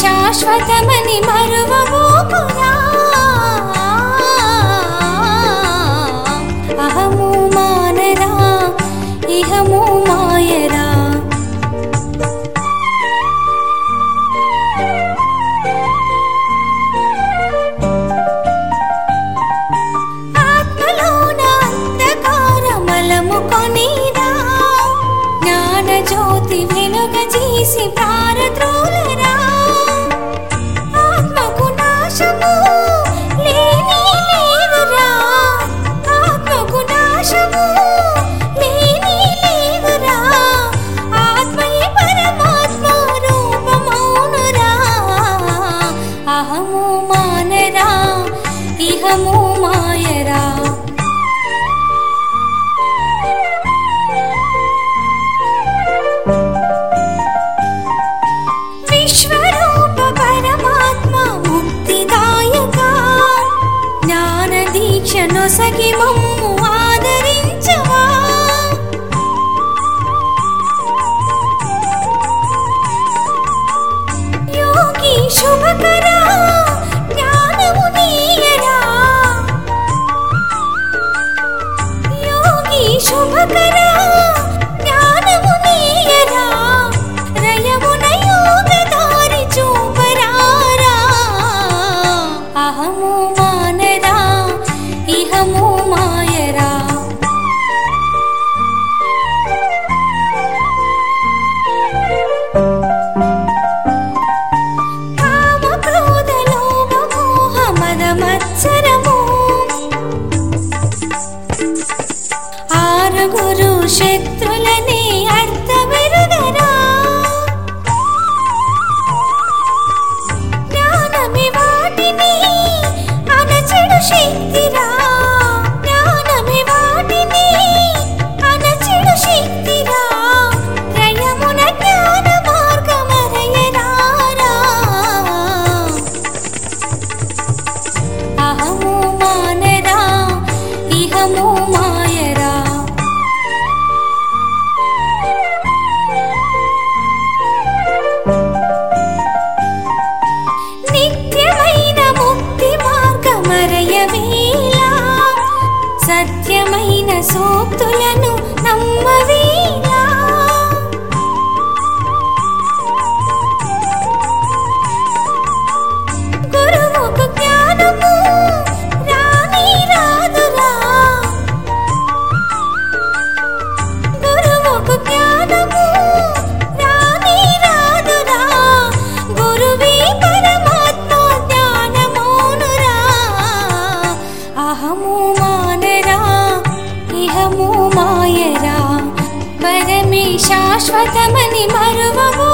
शाश्वतमनि मरु దీక్ష నొసగి మమ్ము शाश्वतमनि मरुमू